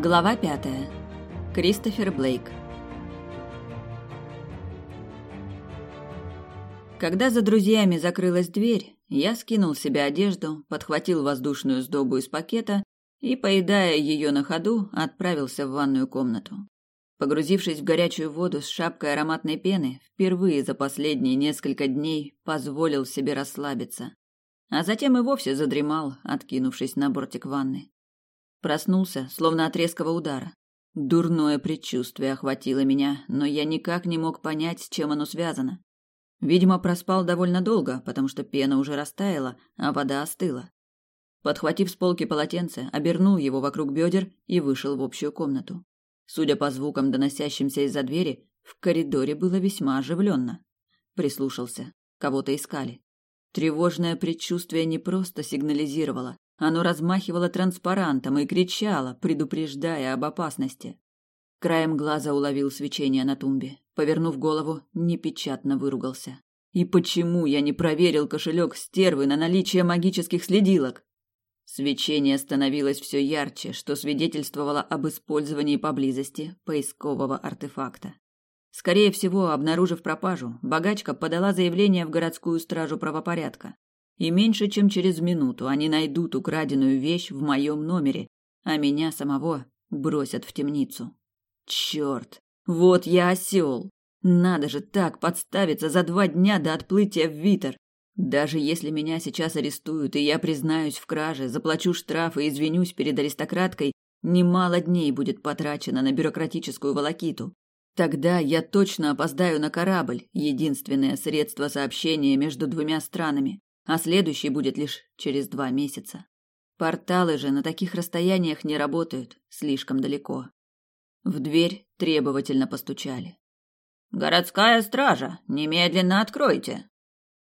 Глава пятая. Кристофер Блейк. Когда за друзьями закрылась дверь, я скинул с себя одежду, подхватил воздушную сдобу из пакета и, поедая ее на ходу, отправился в ванную комнату. Погрузившись в горячую воду с шапкой ароматной пены, впервые за последние несколько дней позволил себе расслабиться, а затем и вовсе задремал, откинувшись на бортик ванны. Проснулся, словно от резкого удара. Дурное предчувствие охватило меня, но я никак не мог понять, с чем оно связано. Видимо, проспал довольно долго, потому что пена уже растаяла, а вода остыла. Подхватив с полки полотенце, обернул его вокруг бедер и вышел в общую комнату. Судя по звукам, доносящимся из-за двери, в коридоре было весьма оживленно. Прислушался. Кого-то искали. Тревожное предчувствие не просто сигнализировало, оно размахивало транспарантом и кричало, предупреждая об опасности. Краем глаза уловил свечение на тумбе. Повернув голову, непечатно выругался. И почему я не проверил кошелек стервы на наличие магических следилок? Свечение становилось все ярче, что свидетельствовало об использовании поблизости поискового артефакта. Скорее всего, обнаружив пропажу, богачка подала заявление в городскую стражу правопорядка и меньше чем через минуту они найдут украденную вещь в моем номере, а меня самого бросят в темницу. Черт, вот я осел. Надо же так подставиться за два дня до отплытия в Витер. Даже если меня сейчас арестуют, и я признаюсь в краже, заплачу штраф и извинюсь перед аристократкой, немало дней будет потрачено на бюрократическую волокиту. Тогда я точно опоздаю на корабль, единственное средство сообщения между двумя странами а следующий будет лишь через два месяца. Порталы же на таких расстояниях не работают, слишком далеко. В дверь требовательно постучали. «Городская стража, немедленно откройте!»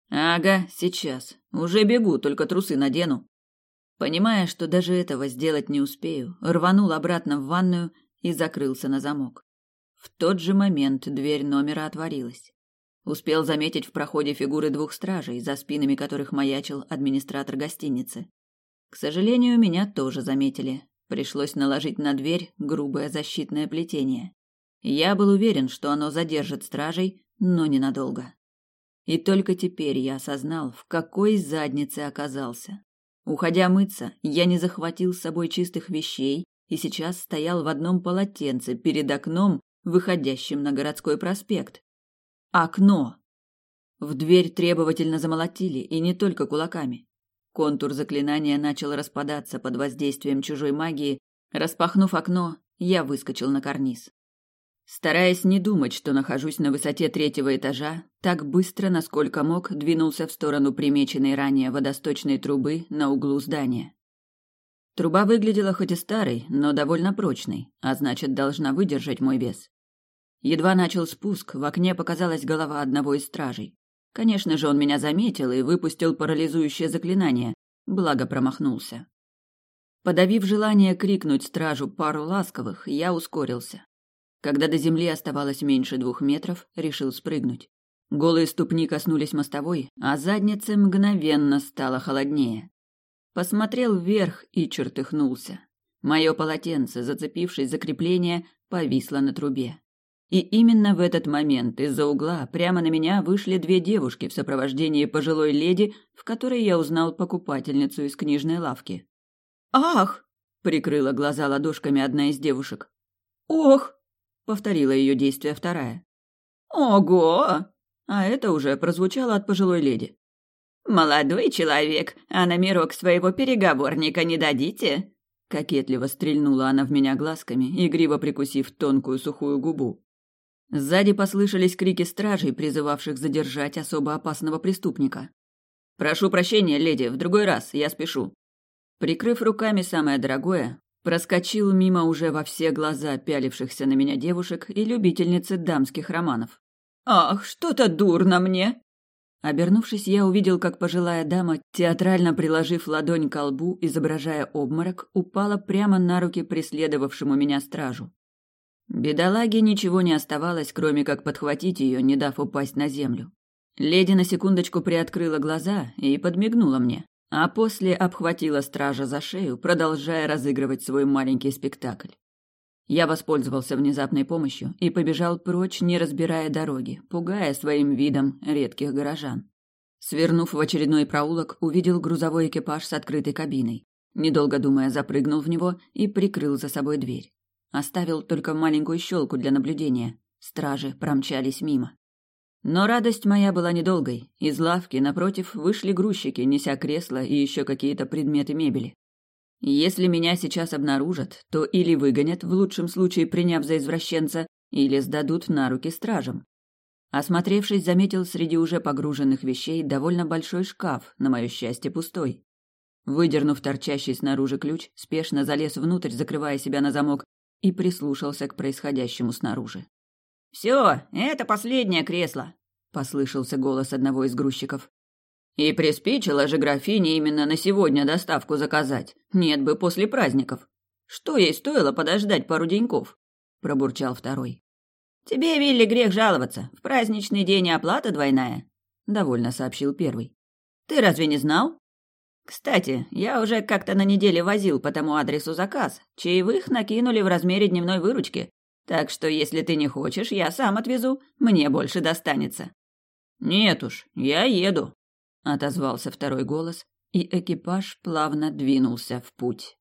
«Ага, сейчас. Уже бегу, только трусы надену». Понимая, что даже этого сделать не успею, рванул обратно в ванную и закрылся на замок. В тот же момент дверь номера отворилась. Успел заметить в проходе фигуры двух стражей, за спинами которых маячил администратор гостиницы. К сожалению, меня тоже заметили. Пришлось наложить на дверь грубое защитное плетение. Я был уверен, что оно задержит стражей, но ненадолго. И только теперь я осознал, в какой заднице оказался. Уходя мыться, я не захватил с собой чистых вещей и сейчас стоял в одном полотенце перед окном, выходящим на городской проспект. Окно. В дверь требовательно замолотили, и не только кулаками. Контур заклинания начал распадаться под воздействием чужой магии. Распахнув окно, я выскочил на карниз. Стараясь не думать, что нахожусь на высоте третьего этажа, так быстро, насколько мог, двинулся в сторону примеченной ранее водосточной трубы на углу здания. Труба выглядела хоть и старой, но довольно прочной, а значит, должна выдержать мой вес. Едва начал спуск, в окне показалась голова одного из стражей. Конечно же, он меня заметил и выпустил парализующее заклинание, благо промахнулся. Подавив желание крикнуть стражу пару ласковых, я ускорился. Когда до земли оставалось меньше двух метров, решил спрыгнуть. Голые ступни коснулись мостовой, а заднице мгновенно стало холоднее. Посмотрел вверх и чертыхнулся. Мое полотенце, зацепившись за крепление, повисло на трубе. И именно в этот момент из-за угла прямо на меня вышли две девушки в сопровождении пожилой леди, в которой я узнал покупательницу из книжной лавки. «Ах!» — прикрыла глаза ладошками одна из девушек. «Ох!» — повторила ее действие вторая. «Ого!» А это уже прозвучало от пожилой леди. «Молодой человек, а номерок своего переговорника не дадите?» Кокетливо стрельнула она в меня глазками, игриво прикусив тонкую сухую губу. Сзади послышались крики стражей, призывавших задержать особо опасного преступника. «Прошу прощения, леди, в другой раз, я спешу». Прикрыв руками самое дорогое, проскочил мимо уже во все глаза пялившихся на меня девушек и любительницы дамских романов. «Ах, что-то дурно мне!» Обернувшись, я увидел, как пожилая дама, театрально приложив ладонь к лбу, изображая обморок, упала прямо на руки преследовавшему меня стражу. Бедолаге ничего не оставалось, кроме как подхватить ее, не дав упасть на землю. Леди на секундочку приоткрыла глаза и подмигнула мне, а после обхватила стража за шею, продолжая разыгрывать свой маленький спектакль. Я воспользовался внезапной помощью и побежал прочь, не разбирая дороги, пугая своим видом редких горожан. Свернув в очередной проулок, увидел грузовой экипаж с открытой кабиной. Недолго думая, запрыгнул в него и прикрыл за собой дверь. Оставил только маленькую щелку для наблюдения. Стражи промчались мимо. Но радость моя была недолгой. Из лавки напротив вышли грузчики, неся кресла и еще какие-то предметы мебели. Если меня сейчас обнаружат, то или выгонят, в лучшем случае приняв за извращенца, или сдадут на руки стражам. Осмотревшись, заметил среди уже погруженных вещей довольно большой шкаф, на мое счастье пустой. Выдернув торчащий снаружи ключ, спешно залез внутрь, закрывая себя на замок, и прислушался к происходящему снаружи. «Все, это последнее кресло», — послышался голос одного из грузчиков. И приспичило же графине именно на сегодня доставку заказать. Нет бы после праздников. Что ей стоило подождать пару деньков? Пробурчал второй. Тебе, Вилли, грех жаловаться. В праздничный день оплата двойная. Довольно сообщил первый. Ты разве не знал? Кстати, я уже как-то на неделе возил по тому адресу заказ. Чаевых накинули в размере дневной выручки. Так что, если ты не хочешь, я сам отвезу. Мне больше достанется. Нет уж, я еду, отозвался второй голос, и экипаж плавно двинулся в путь.